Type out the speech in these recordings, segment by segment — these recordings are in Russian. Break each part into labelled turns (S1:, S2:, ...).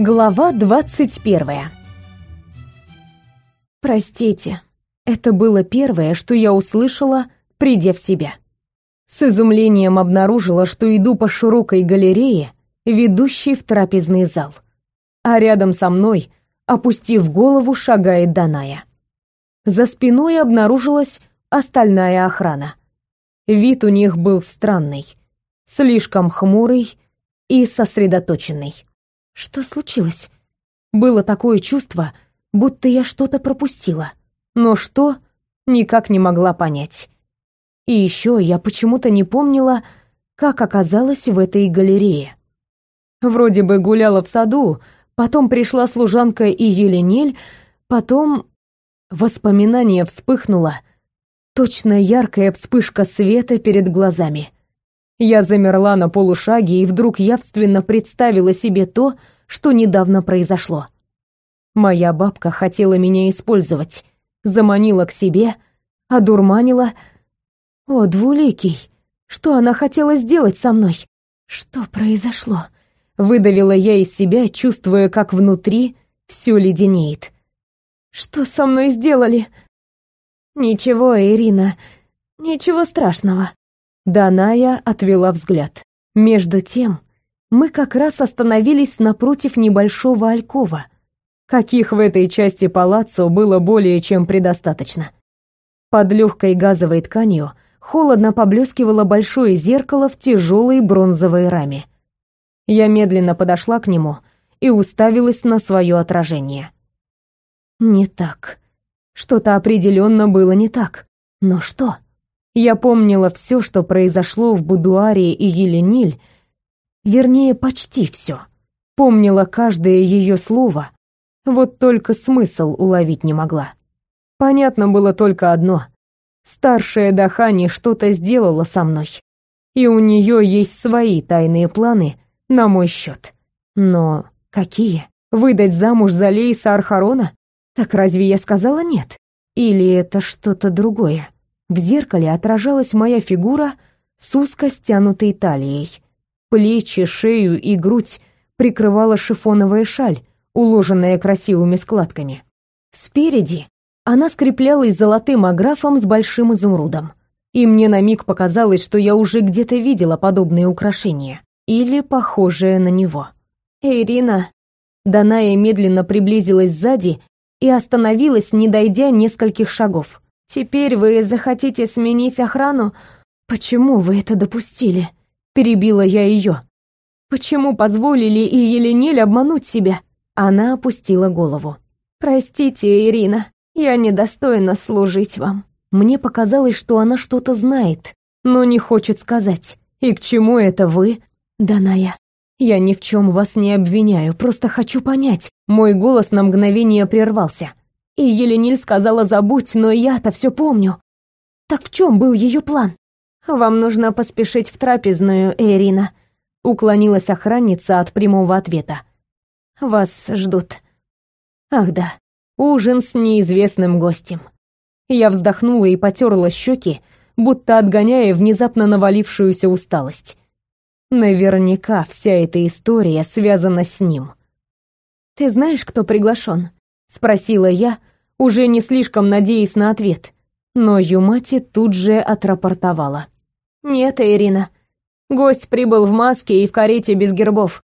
S1: Глава двадцать первая. Простите, это было первое, что я услышала, придя в себя. С изумлением обнаружила, что иду по широкой галерее, ведущей в трапезный зал. А рядом со мной, опустив голову, шагает Даная. За спиной обнаружилась остальная охрана. Вид у них был странный, слишком хмурый и сосредоточенный. Что случилось? Было такое чувство, будто я что-то пропустила. Но что, никак не могла понять. И еще я почему-то не помнила, как оказалась в этой галерее. Вроде бы гуляла в саду, потом пришла служанка и Еленель, потом воспоминание вспыхнуло, точно яркая вспышка света перед глазами. Я замерла на полушаге и вдруг явственно представила себе то, что недавно произошло. Моя бабка хотела меня использовать, заманила к себе, одурманила. О, двуликий, что она хотела сделать со мной? Что произошло? Выдавила я из себя, чувствуя, как внутри все леденеет. Что со мной сделали? Ничего, Ирина, ничего страшного. Даная отвела взгляд. Между тем, мы как раз остановились напротив небольшого алькова, каких в этой части палаццо было более чем предостаточно. Под легкой газовой тканью холодно поблескивало большое зеркало в тяжелой бронзовой раме. Я медленно подошла к нему и уставилась на свое отражение. Не так. Что-то определенно было не так. Но что? Я помнила все, что произошло в будуаре и Елениль, вернее, почти все. Помнила каждое ее слово, вот только смысл уловить не могла. Понятно было только одно. Старшая Дахани что-то сделала со мной, и у нее есть свои тайные планы на мой счет. Но какие? Выдать замуж за Лейса Архарона? Так разве я сказала нет? Или это что-то другое? В зеркале отражалась моя фигура с узко стянутой талией. Плечи, шею и грудь прикрывала шифоновая шаль, уложенная красивыми складками. Спереди она скреплялась золотым аграфом с большим изумрудом. И мне на миг показалось, что я уже где-то видела подобные украшения. Или похожее на него. «Ирина!» Даная медленно приблизилась сзади и остановилась, не дойдя нескольких шагов. Теперь вы захотите сменить охрану? Почему вы это допустили? Перебила я ее. Почему позволили и Еленель обмануть себя? Она опустила голову. Простите, Ирина, я недостойна служить вам. Мне показалось, что она что-то знает, но не хочет сказать. И к чему это вы? Даная, я ни в чем вас не обвиняю, просто хочу понять. Мой голос на мгновение прервался. И Елениль сказала забудь, но я-то все помню. Так в чем был ее план? Вам нужно поспешить в трапезную, Эрина. Уклонилась охранница от прямого ответа. Вас ждут. Ах да, ужин с неизвестным гостем. Я вздохнула и потерла щеки, будто отгоняя внезапно навалившуюся усталость. Наверняка вся эта история связана с ним. «Ты знаешь, кто приглашен?» — спросила я, уже не слишком надеясь на ответ. Но Юмати тут же отрапортовала. «Нет, Ирина. Гость прибыл в маске и в карете без гербов.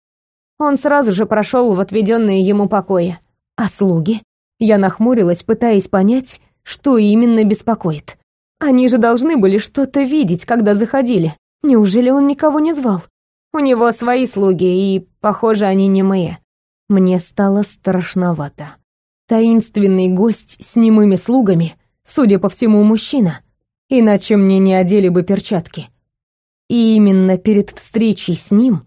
S1: Он сразу же прошел в отведенные ему покои. А слуги?» Я нахмурилась, пытаясь понять, что именно беспокоит. Они же должны были что-то видеть, когда заходили. Неужели он никого не звал? У него свои слуги, и, похоже, они не мои. Мне стало страшновато. Таинственный гость с немыми слугами, судя по всему, мужчина, иначе мне не одели бы перчатки. И именно перед встречей с ним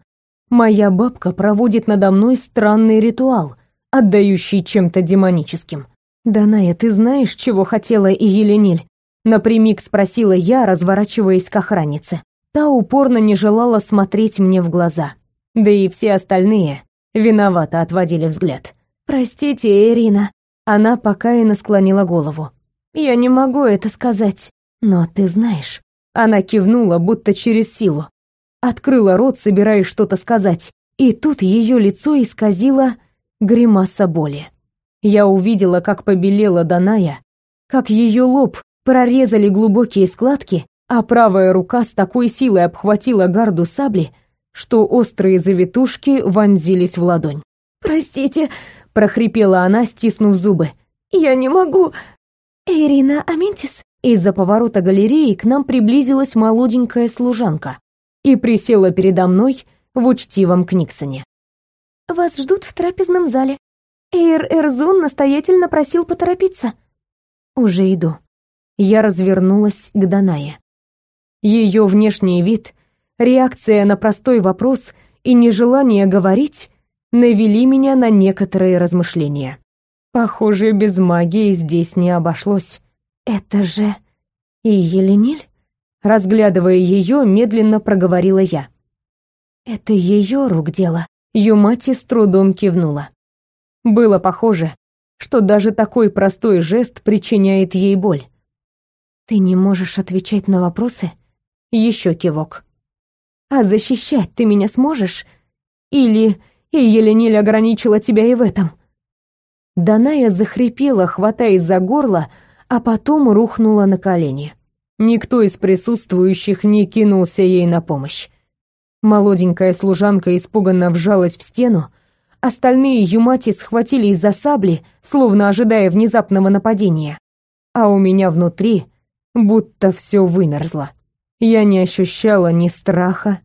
S1: моя бабка проводит надо мной странный ритуал, отдающий чем-то демоническим. «Даная, ты знаешь, чего хотела и Елениль?» Напрямик спросила я, разворачиваясь к охраннице. Та упорно не желала смотреть мне в глаза. Да и все остальные виновато отводили взгляд. «Простите, Ирина». Она покаянно склонила голову. «Я не могу это сказать, но ты знаешь». Она кивнула, будто через силу. Открыла рот, собираясь что-то сказать. И тут ее лицо исказило гримаса боли. Я увидела, как побелела Даная, как ее лоб прорезали глубокие складки, а правая рука с такой силой обхватила гарду сабли, что острые завитушки вонзились в ладонь.
S2: «Простите», —
S1: прохрипела она, стиснув зубы.
S2: «Я не могу...» «Ирина Аментис?»
S1: Из-за поворота галереи к нам приблизилась молоденькая служанка и присела передо мной в учтивом книксоне.
S2: «Вас ждут в трапезном зале. Эйр Эрзун настоятельно просил поторопиться».
S1: «Уже иду». Я развернулась к Данае. Ее внешний вид, реакция на простой вопрос и нежелание говорить навели меня на некоторые размышления. Похоже, без магии здесь не обошлось.
S2: «Это же и Елениль?»
S1: Разглядывая ее, медленно проговорила я.
S2: «Это ее рук дело?»
S1: Юмати с трудом кивнула. Было похоже, что даже такой простой жест причиняет ей боль.
S2: «Ты не можешь отвечать на вопросы?»
S1: Еще кивок.
S2: «А защищать ты меня сможешь? Или и Елениль ограничила тебя и в этом?»
S1: Даная захрипела, хватаясь за горло, а потом рухнула на колени. Никто из присутствующих не кинулся ей на помощь. Молоденькая служанка испуганно вжалась в стену, остальные юмати схватились за сабли, словно ожидая внезапного нападения. А у меня внутри будто все вымерзло. Я не ощущала ни страха,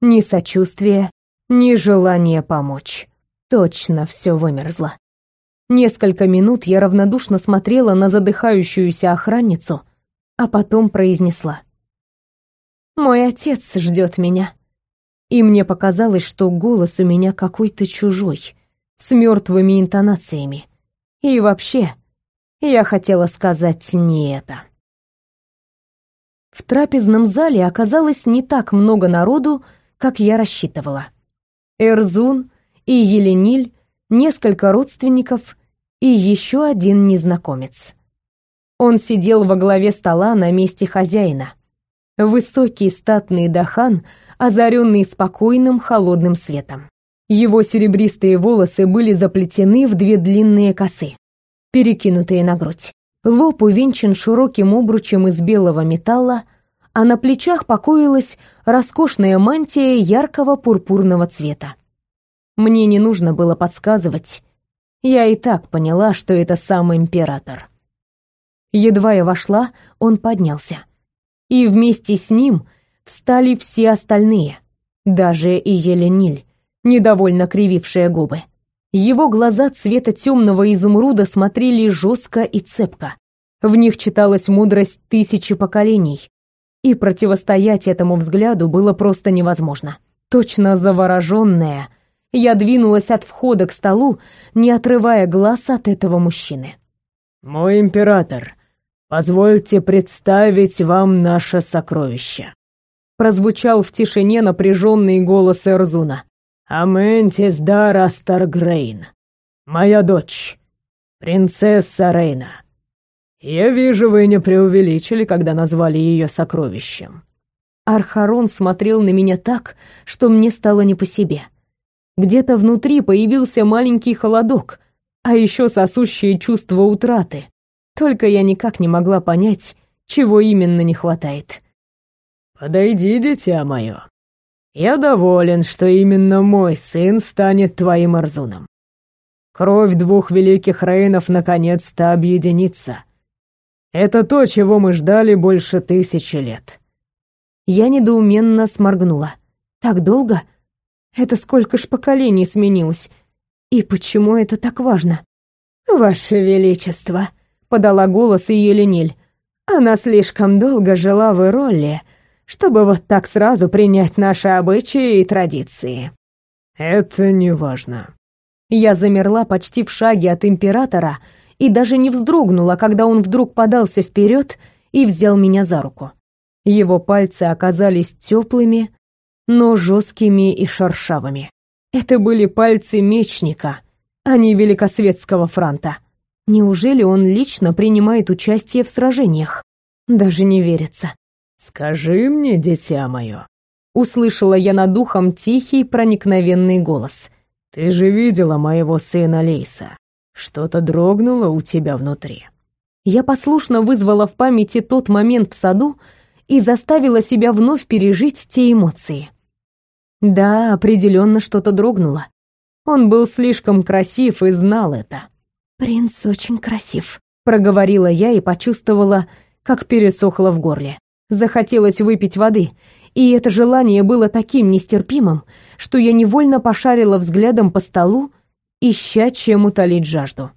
S1: ни сочувствия, ни желания помочь. Точно все вымерзло. Несколько минут я равнодушно смотрела на задыхающуюся охранницу, а потом произнесла. «Мой отец ждет меня». И мне показалось, что голос у меня какой-то чужой, с мертвыми интонациями. И вообще, я хотела сказать не это. В трапезном зале оказалось не так много народу, как я рассчитывала. Эрзун и Елениль несколько родственников и еще один незнакомец. Он сидел во главе стола на месте хозяина. Высокий статный Дахан, озаренный спокойным холодным светом. Его серебристые волосы были заплетены в две длинные косы, перекинутые на грудь. Лоб увенчан широким обручем из белого металла, а на плечах покоилась роскошная мантия яркого пурпурного цвета. Мне не нужно было подсказывать. Я и так поняла, что это сам император. Едва я вошла, он поднялся. И вместе с ним встали все остальные, даже и Елениль, недовольно кривившая губы. Его глаза цвета темного изумруда смотрели жестко и цепко. В них читалась мудрость тысячи поколений, и противостоять этому взгляду было просто невозможно. Точно завороженная, я двинулась от входа к столу, не отрывая глаз от этого мужчины.
S3: «Мой император, позвольте представить вам наше сокровище»,
S1: прозвучал в тишине напряженный голос Эрзуна.
S3: «Аментис Дара Старгрейн, моя дочь, принцесса Рейна. Я вижу, вы не преувеличили, когда назвали ее сокровищем».
S1: Архарон смотрел на меня так, что мне стало не по себе. Где-то внутри появился маленький холодок, а еще сосущее чувство утраты. Только я никак не могла понять, чего именно не хватает.
S3: «Подойди, дитя мое. Я доволен, что именно мой сын станет твоим Арзуном. Кровь двух великих рейнов наконец-то объединится. Это то, чего мы ждали больше тысячи лет».
S1: Я недоуменно сморгнула. «Так долго?» Это сколько ж поколений сменилось? И почему это так важно?
S2: «Ваше Величество», — подала голос и Елениль. «Она слишком долго жила в Иролле, чтобы вот так сразу принять наши обычаи и традиции».
S3: «Это не важно».
S1: Я замерла почти в шаге от императора и даже не вздрогнула, когда он вдруг подался вперед и взял меня за руку. Его пальцы оказались теплыми, но жесткими и шершавыми. Это были пальцы мечника, а не великосветского франта. Неужели он лично принимает участие в сражениях? Даже не верится.
S3: «Скажи мне, дитя мое», —
S1: услышала я над духом тихий проникновенный голос.
S3: «Ты же видела моего сына Лейса. Что-то дрогнуло у тебя внутри».
S1: Я послушно вызвала в памяти тот момент в саду и заставила себя вновь пережить те эмоции. Да, определенно что-то дрогнуло. Он был слишком красив и знал это. «Принц очень красив», — проговорила я и почувствовала, как пересохло в горле. Захотелось выпить воды, и это желание было таким нестерпимым, что я невольно пошарила взглядом по столу, ища чем утолить жажду.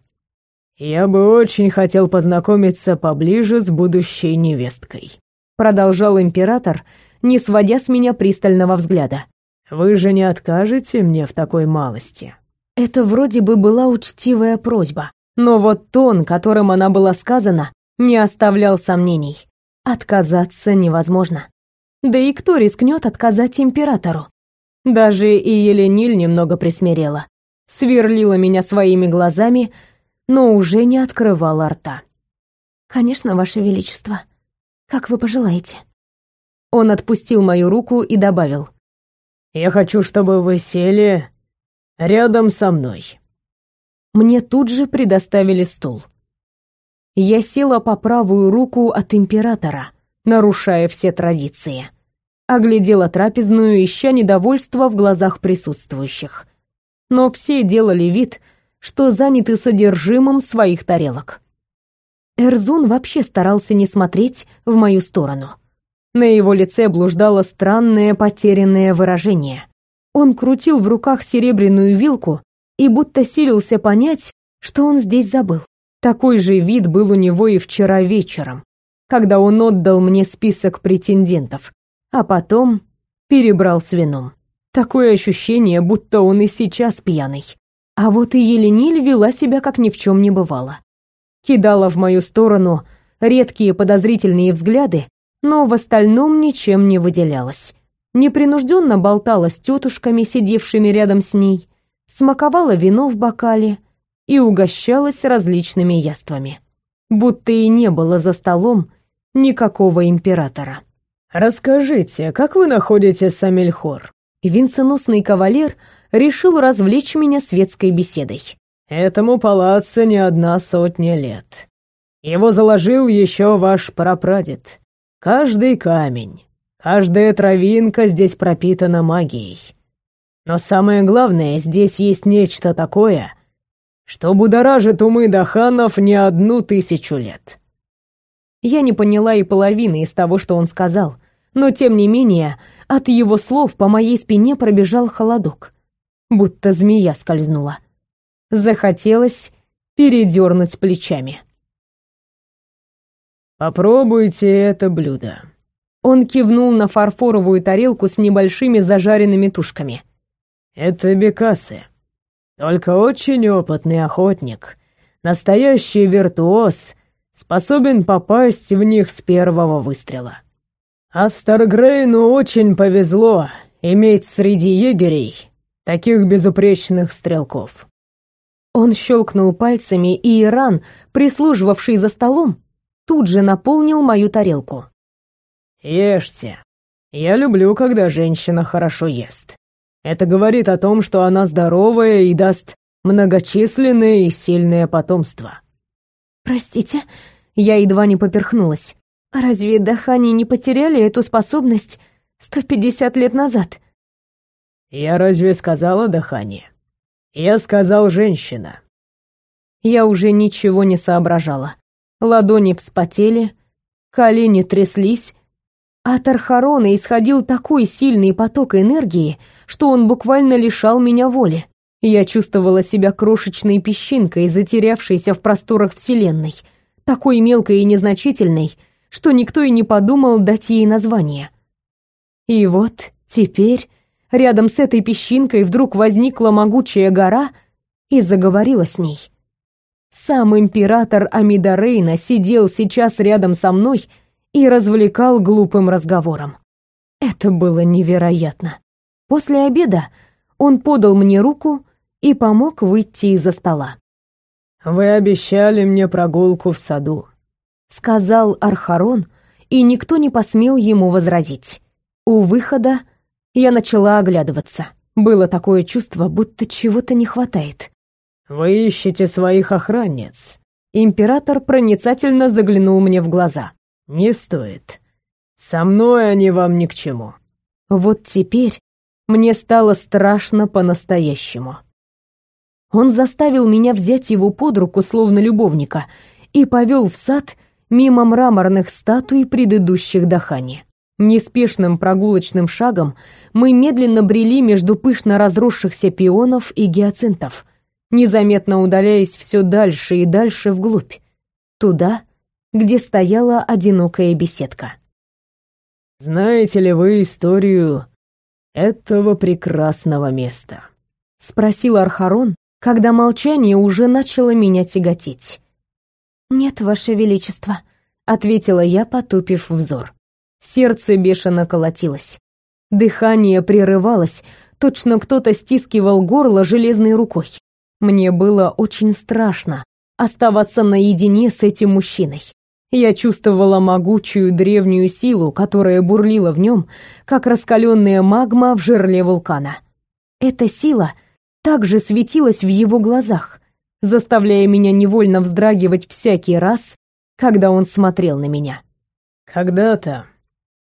S3: «Я бы очень хотел познакомиться поближе с будущей невесткой»,
S1: продолжал император, не сводя с меня пристального взгляда.
S3: «Вы же не откажете мне в такой малости?»
S1: Это вроде бы была учтивая просьба, но вот тон, которым она была сказана, не оставлял сомнений. Отказаться невозможно. Да и кто рискнет отказать императору? Даже и Елениль немного присмирела. Сверлила меня своими глазами, но уже не открывала рта. «Конечно, Ваше Величество. Как вы пожелаете». Он отпустил мою руку и добавил.
S3: «Я хочу, чтобы вы сели рядом со мной».
S1: Мне тут же предоставили стул. Я села по правую руку от императора, нарушая все традиции. Оглядела трапезную, ища недовольства в глазах присутствующих. Но все делали вид, что заняты содержимым своих тарелок. Эрзун вообще старался не смотреть в мою сторону. На его лице блуждало странное потерянное выражение. Он крутил в руках серебряную вилку и будто силился понять, что он здесь забыл. Такой же вид был у него и вчера вечером, когда он отдал мне список претендентов, а потом перебрал с вином. Такое ощущение, будто он и сейчас пьяный. А вот и Елениль вела себя, как ни в чем не бывало. Кидала в мою сторону редкие подозрительные взгляды, но в остальном ничем не выделялась. Непринужденно болтала с тетушками, сидевшими рядом с ней, смаковала вино в бокале и угощалась различными яствами. Будто и не было за столом никакого императора.
S3: «Расскажите, как вы находите Самельхор?»
S1: Венценосный кавалер решил развлечь меня светской беседой.
S3: «Этому палаццо не одна сотня лет. Его заложил еще ваш прапрадед. Каждый камень, каждая травинка здесь пропитана магией. Но самое главное, здесь есть нечто такое, что будоражит умы даханов не одну тысячу лет.
S1: Я не поняла и половины из того, что он сказал, но тем не менее от его слов по моей спине пробежал холодок, будто змея скользнула. Захотелось передернуть плечами.
S3: «Попробуйте это блюдо».
S1: Он кивнул на фарфоровую тарелку с небольшими зажаренными тушками.
S3: «Это бекасы. Только очень опытный охотник, настоящий виртуоз, способен попасть в них с первого выстрела. А Старгрейну очень повезло иметь среди егерей таких безупречных стрелков».
S1: Он щелкнул пальцами, и Иран, прислуживавший за столом, тут же наполнил мою тарелку.
S3: «Ешьте. Я люблю, когда женщина хорошо ест. Это говорит о том, что она здоровая и даст многочисленное и сильное потомство».
S1: «Простите», я едва не поперхнулась. «Разве Дахани не потеряли эту способность 150 лет назад?»
S3: «Я разве сказала Дахани? Я сказал женщина».
S1: Я уже ничего не соображала. Ладони вспотели, колени тряслись. От Архарона исходил такой сильный поток энергии, что он буквально лишал меня воли. Я чувствовала себя крошечной песчинкой, затерявшейся в просторах Вселенной, такой мелкой и незначительной, что никто и не подумал дать ей название. И вот теперь рядом с этой песчинкой вдруг возникла могучая гора и заговорила с ней. Сам император Амидарейна сидел сейчас рядом со мной и развлекал глупым разговором. Это было невероятно. После обеда он подал мне руку и помог выйти из-за стола.
S3: «Вы обещали мне прогулку в саду», —
S1: сказал Архарон, и никто не посмел ему возразить. У выхода я начала оглядываться. Было такое чувство, будто чего-то не хватает.
S3: «Вы ищете своих охранниц?»
S1: Император проницательно заглянул мне в глаза.
S3: «Не стоит. Со мной они вам ни к чему».
S1: Вот теперь мне стало страшно по-настоящему. Он заставил меня взять его под руку, словно любовника, и повел в сад мимо мраморных статуй предыдущих Дахани. Неспешным прогулочным шагом мы медленно брели между пышно разросшихся пионов и гиацинтов, незаметно удаляясь все дальше и дальше вглубь, туда, где стояла одинокая беседка.
S3: «Знаете ли вы историю этого прекрасного места?»
S1: — спросил Архарон, когда молчание уже начало меня тяготить. «Нет, Ваше Величество», — ответила я, потупив взор. Сердце бешено колотилось. Дыхание прерывалось, точно кто-то стискивал горло железной рукой. Мне было очень страшно оставаться наедине с этим мужчиной. Я чувствовала могучую древнюю силу, которая бурлила в нем, как раскаленная магма в жерле вулкана. Эта сила также светилась в его глазах, заставляя меня невольно вздрагивать всякий раз, когда он смотрел на меня.
S3: «Когда-то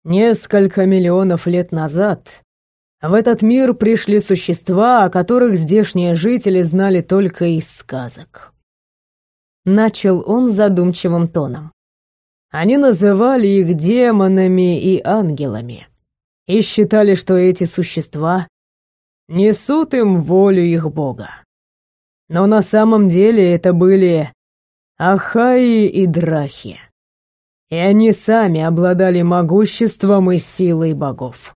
S3: Несколько миллионов лет назад в этот мир пришли существа, о которых здешние жители знали только из сказок.
S1: Начал он задумчивым тоном.
S3: Они называли их демонами и ангелами и считали, что эти существа несут им волю их бога. Но на самом деле это были Ахаи и Драхи и они сами обладали могуществом и силой богов.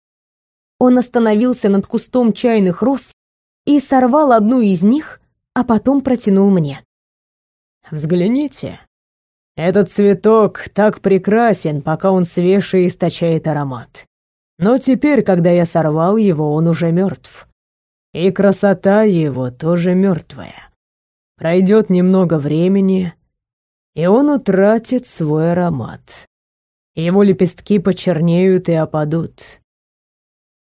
S1: Он остановился над кустом чайных роз и сорвал одну из них, а потом протянул мне.
S3: «Взгляните. Этот цветок так прекрасен, пока он свеж и источает аромат. Но теперь, когда я сорвал его, он уже мертв. И красота его тоже мертвая. Пройдет немного времени, и он утратит свой аромат. Его лепестки почернеют и опадут.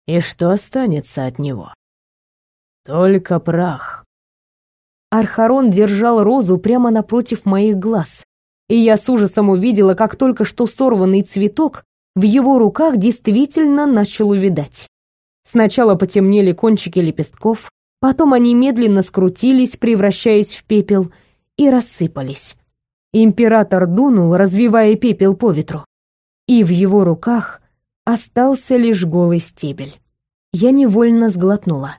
S3: И что останется от него? Только прах.
S1: Архарон держал розу прямо напротив моих глаз, и я с ужасом увидела, как только что сорванный цветок в его руках действительно начал увидать. Сначала потемнели кончики лепестков, потом они медленно скрутились, превращаясь в пепел, и рассыпались. Император дунул, развивая пепел по ветру, и в его руках остался лишь голый стебель. Я невольно сглотнула.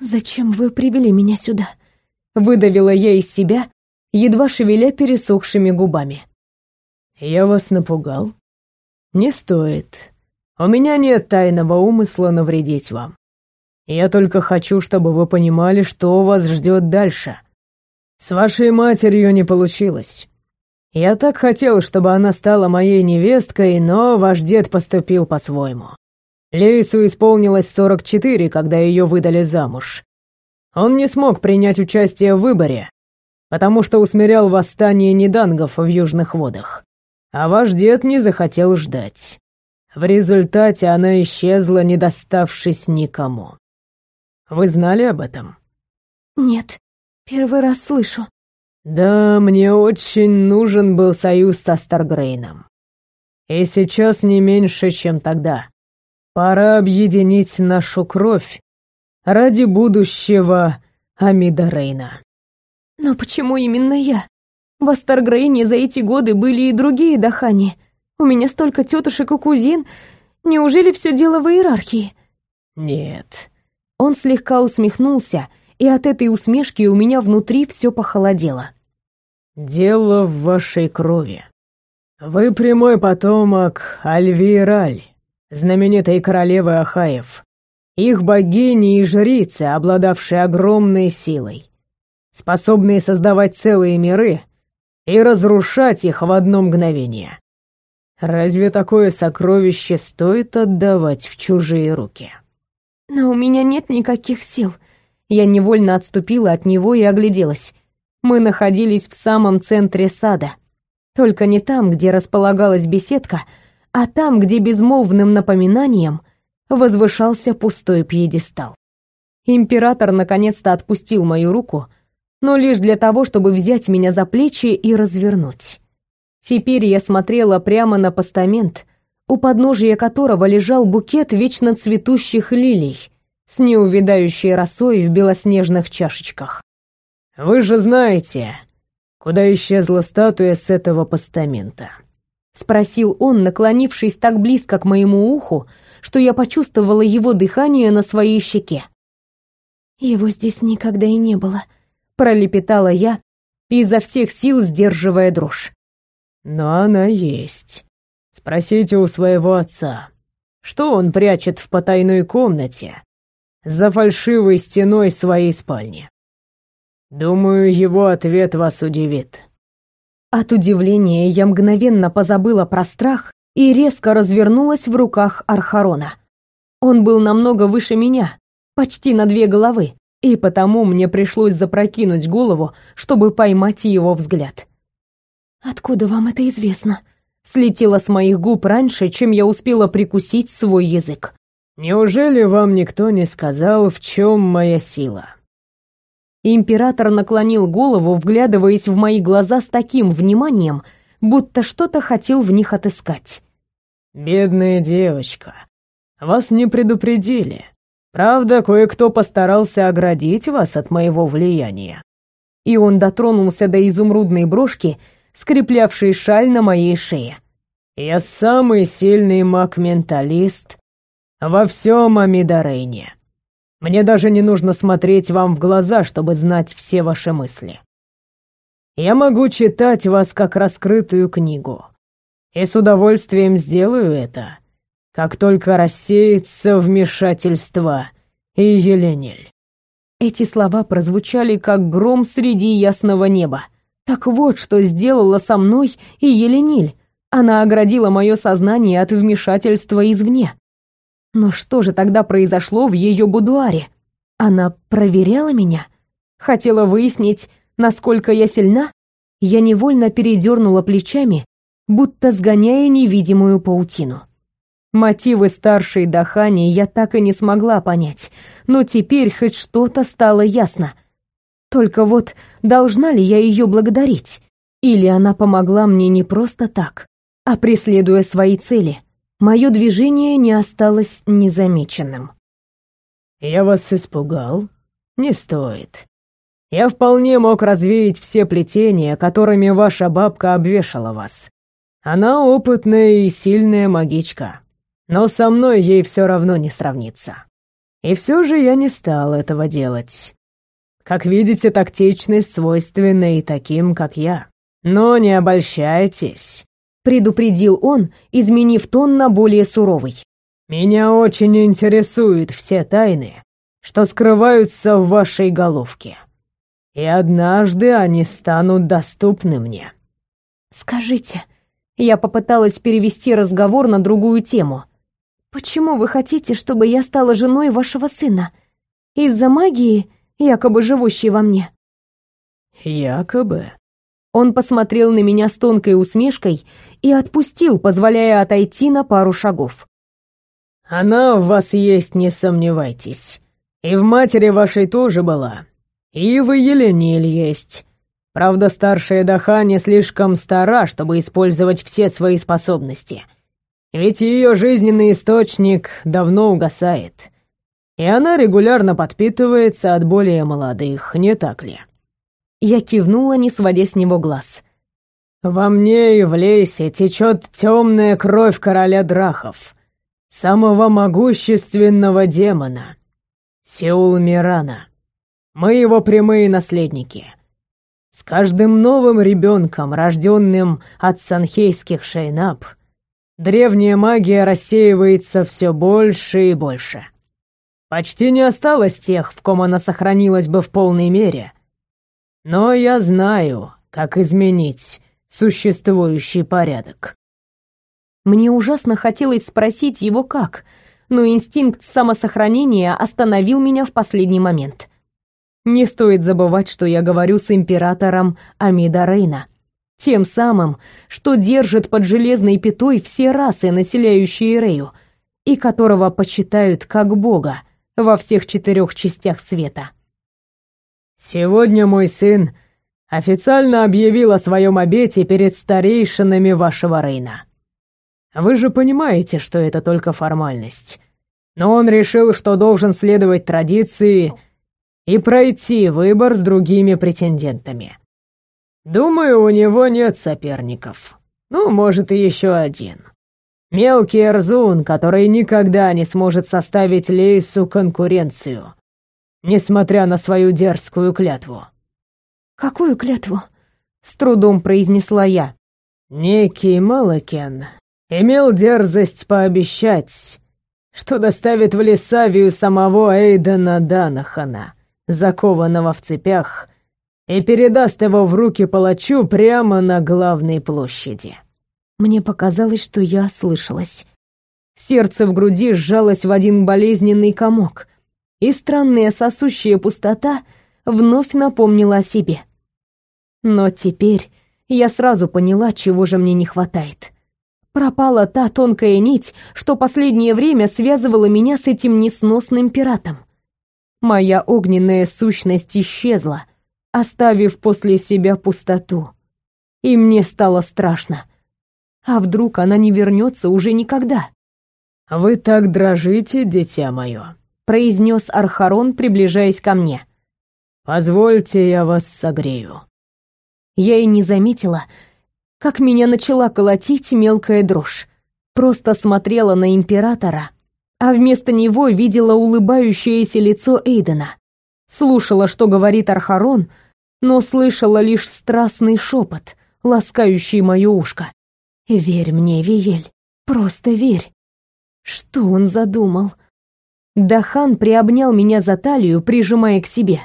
S1: «Зачем вы привели меня сюда?» Выдавила я из себя, едва шевеля пересохшими губами.
S3: «Я вас напугал?» «Не стоит. У меня нет тайного умысла навредить вам. Я только хочу, чтобы вы понимали, что вас ждет дальше. С вашей матерью не получилось. Я так хотел, чтобы она стала моей невесткой, но ваш дед поступил по-своему. Лейсу исполнилось 44, когда ее выдали замуж. Он не смог принять участие в выборе, потому что усмирял восстание недангов в южных водах. А ваш дед не захотел ждать. В результате она исчезла, не доставшись никому. Вы знали об этом?
S1: Нет. Первый раз слышу.
S3: Да, мне очень нужен был союз со Старгрейном. И сейчас не меньше, чем тогда. Пора объединить нашу кровь ради будущего Амида Рейна.
S1: Но почему именно я? В Астаргрейне за эти годы были и другие Дахани. У меня столько тетушек и кузин. Неужели все дело в иерархии?
S3: Нет.
S1: Он слегка усмехнулся, и от этой усмешки у меня внутри все похолодело.
S3: «Дело в вашей крови. Вы прямой потомок Альвираль, знаменитой королевы Ахаев, их богини и жрицы, обладавшие огромной силой, способные создавать целые миры и разрушать их в одно мгновение. Разве такое сокровище стоит отдавать в чужие руки?»
S1: «Но у меня нет никаких сил», я невольно отступила от него и огляделась. Мы находились в самом центре сада. Только не там, где располагалась беседка, а там, где безмолвным напоминанием возвышался пустой пьедестал. Император наконец-то отпустил мою руку, но лишь для того, чтобы взять меня за плечи и развернуть. Теперь я смотрела прямо на постамент, у подножия которого лежал букет вечно цветущих лилий с неувядающей росой в белоснежных чашечках.
S3: «Вы же знаете, куда исчезла статуя с этого постамента?»
S1: — спросил он, наклонившись так близко к моему уху, что я почувствовала его дыхание на своей щеке. «Его здесь никогда и не было», — пролепетала я, изо всех сил сдерживая дрожь.
S3: «Но она есть. Спросите у своего отца, что он прячет в потайной комнате за фальшивой стеной своей спальни. Думаю, его ответ вас удивит».
S1: От удивления я мгновенно позабыла про страх и резко развернулась в руках Архарона. Он был намного выше меня, почти на две головы, и потому мне пришлось запрокинуть голову, чтобы поймать его взгляд. «Откуда вам это известно?» Слетело с моих губ раньше, чем я успела прикусить свой язык.
S3: «Неужели вам никто не сказал, в чем моя сила?»
S1: Император наклонил голову, вглядываясь в мои глаза с таким вниманием, будто что-то хотел в них отыскать.
S3: «Бедная девочка, вас не предупредили. Правда, кое-кто постарался оградить вас от моего влияния».
S1: И он дотронулся до изумрудной брошки, скреплявшей шаль на моей шее.
S3: «Я самый сильный маг-менталист во всем Амидарейне. Мне даже не нужно смотреть вам в глаза, чтобы знать все ваши мысли. Я могу читать вас как раскрытую книгу. И с удовольствием сделаю это, как только рассеется вмешательство и Еленель.
S1: Эти слова прозвучали как гром среди ясного неба. Так вот, что сделала со мной и Елениль. Она оградила мое сознание от вмешательства извне. Но что же тогда произошло в ее будуаре? Она проверяла меня? Хотела выяснить, насколько я сильна? Я невольно передернула плечами, будто сгоняя невидимую паутину. Мотивы старшей Дахани я так и не смогла понять, но теперь хоть что-то стало ясно — только вот должна ли я ее благодарить? Или она помогла мне не просто так, а преследуя свои цели? Мое движение не осталось незамеченным.
S3: «Я вас испугал? Не стоит. Я вполне мог развеять все плетения, которыми ваша бабка обвешала вас. Она опытная и сильная магичка, но со мной ей все равно не сравнится. И все же я не стал этого делать. Как видите, тактичность свойственна и таким, как я. Но не обольщайтесь,
S1: предупредил он, изменив тон на более суровый.
S3: Меня очень интересуют все тайны, что скрываются в вашей головке. И однажды они станут доступны мне.
S1: Скажите, я попыталась перевести разговор на другую тему. Почему вы хотите, чтобы я стала женой вашего сына? Из-за магии якобы живущий во мне.
S3: Якобы.
S1: Он посмотрел на меня с тонкой усмешкой и отпустил, позволяя отойти на пару шагов.
S3: Она в вас есть, не сомневайтесь. И в матери вашей тоже была. И в Елениль есть. Правда, старшая Даха не слишком стара, чтобы использовать все свои способности. Ведь ее жизненный источник давно угасает и она регулярно подпитывается от более молодых, не так ли?»
S1: Я кивнула, не сводя с него глаз.
S3: «Во мне и в лесе течет темная кровь короля Драхов, самого могущественного демона, Сеул Мирана. Мы его прямые наследники. С каждым новым ребенком, рожденным от санхейских шейнап, древняя магия рассеивается все больше и больше». Почти не осталось тех, в ком она сохранилась бы в полной мере. Но я знаю, как изменить существующий порядок.
S1: Мне ужасно хотелось спросить его как, но инстинкт самосохранения остановил меня в последний момент. Не стоит забывать, что я говорю с императором Амида Рейна, тем самым, что держит под железной пятой все расы, населяющие Рею, и которого почитают как бога, во всех четырех частях света.
S3: «Сегодня мой сын официально объявил о своем обете перед старейшинами вашего Рейна. Вы же понимаете, что это только формальность. Но он решил, что должен следовать традиции и пройти выбор с другими претендентами. Думаю, у него нет соперников. Ну, может, и еще один. Мелкий Эрзун, который никогда не сможет составить Лейсу конкуренцию, несмотря на свою дерзкую клятву.
S1: «Какую клятву?» — с трудом произнесла я.
S3: «Некий Малакен имел дерзость пообещать, что доставит в Лесавию самого Эйдена Данахана, закованного в цепях, и передаст его в руки палачу прямо на главной площади».
S1: Мне показалось, что я слышалась. Сердце в груди сжалось в один болезненный комок, и странная сосущая пустота вновь напомнила о себе. Но теперь я сразу поняла, чего же мне не хватает. Пропала та тонкая нить, что последнее время связывала меня с этим несносным пиратом. Моя огненная сущность исчезла, оставив после себя пустоту. И мне стало страшно. А вдруг она не вернется уже никогда?
S3: «Вы так дрожите, дитя мое»,
S1: произнес Архарон, приближаясь ко мне.
S3: «Позвольте, я вас согрею».
S1: Я и не заметила, как меня начала колотить мелкая дрожь. Просто смотрела на императора, а вместо него видела улыбающееся лицо Эйдена. Слушала, что говорит Архарон, но слышала лишь страстный шепот, ласкающий мое ушко. «Верь мне, Виель, просто верь». Что он задумал? Дахан приобнял меня за талию, прижимая к себе.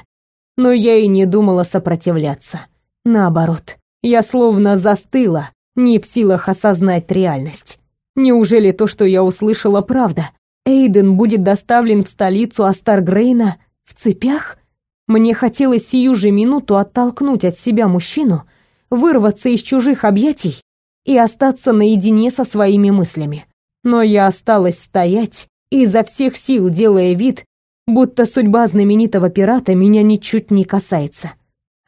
S1: Но я и не думала сопротивляться. Наоборот, я словно застыла, не в силах осознать реальность. Неужели то, что я услышала, правда? Эйден будет доставлен в столицу Астаргрейна в цепях? Мне хотелось сию же минуту оттолкнуть от себя мужчину, вырваться из чужих объятий и остаться наедине со своими мыслями. Но я осталась стоять, изо всех сил делая вид, будто судьба знаменитого пирата меня ничуть не касается.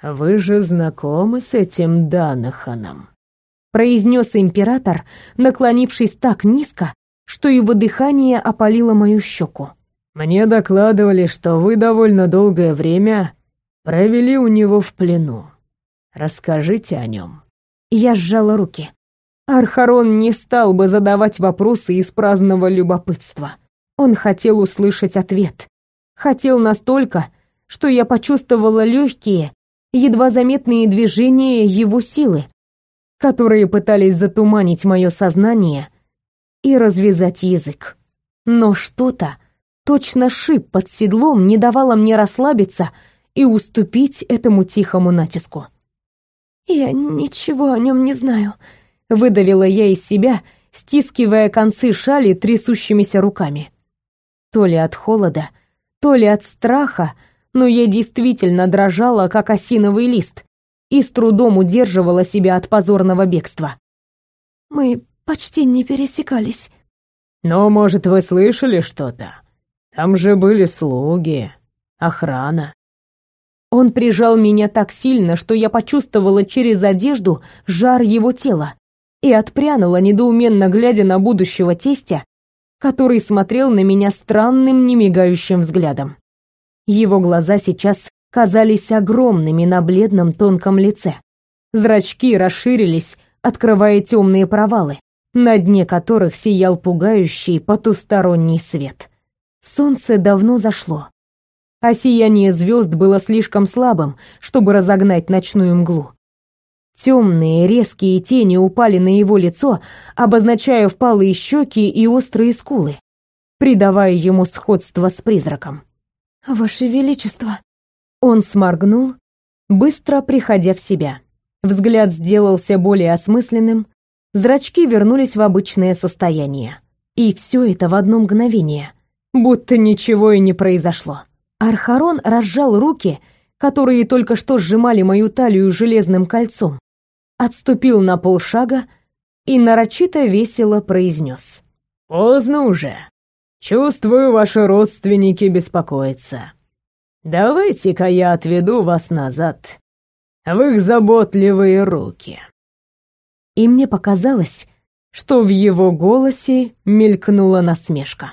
S3: «Вы же знакомы с этим Данаханом», —
S1: произнес император, наклонившись так низко, что его дыхание опалило мою щеку.
S3: «Мне докладывали, что вы довольно долгое время провели у него в плену. Расскажите о нем».
S1: Я сжала руки. Архарон не стал бы задавать вопросы из праздного любопытства. Он хотел услышать ответ. Хотел настолько, что я почувствовала легкие, едва заметные движения его силы, которые пытались затуманить мое сознание и развязать язык. Но что-то, точно шип под седлом, не давало мне расслабиться и уступить этому тихому натиску. «Я ничего о нем не знаю», — выдавила я из себя, стискивая концы шали трясущимися руками. То ли от холода, то ли от страха, но я действительно дрожала, как осиновый лист, и с трудом удерживала себя от позорного бегства. «Мы почти не пересекались».
S3: «Но, может, вы слышали что-то? Там же были слуги, охрана».
S1: Он прижал меня так сильно, что я почувствовала через одежду жар его тела и отпрянула, недоуменно глядя на будущего тестя, который смотрел на меня странным, немигающим взглядом. Его глаза сейчас казались огромными на бледном тонком лице. Зрачки расширились, открывая темные провалы, на дне которых сиял пугающий потусторонний свет. Солнце давно зашло, а сияние звезд было слишком слабым, чтобы разогнать ночную мглу. Темные резкие тени упали на его лицо, обозначая впалые щеки и острые скулы, придавая ему сходство с призраком. «Ваше Величество!» Он сморгнул, быстро приходя в себя. Взгляд сделался более осмысленным, зрачки вернулись в обычное состояние. И все это в одно мгновение, будто ничего и не произошло. Архарон разжал руки, которые только что сжимали мою талию железным кольцом, отступил на полшага и нарочито весело произнес.
S3: «Поздно уже. Чувствую, ваши родственники беспокоятся. Давайте-ка я отведу вас назад, в их заботливые руки».
S1: И мне показалось, что в его голосе мелькнула насмешка.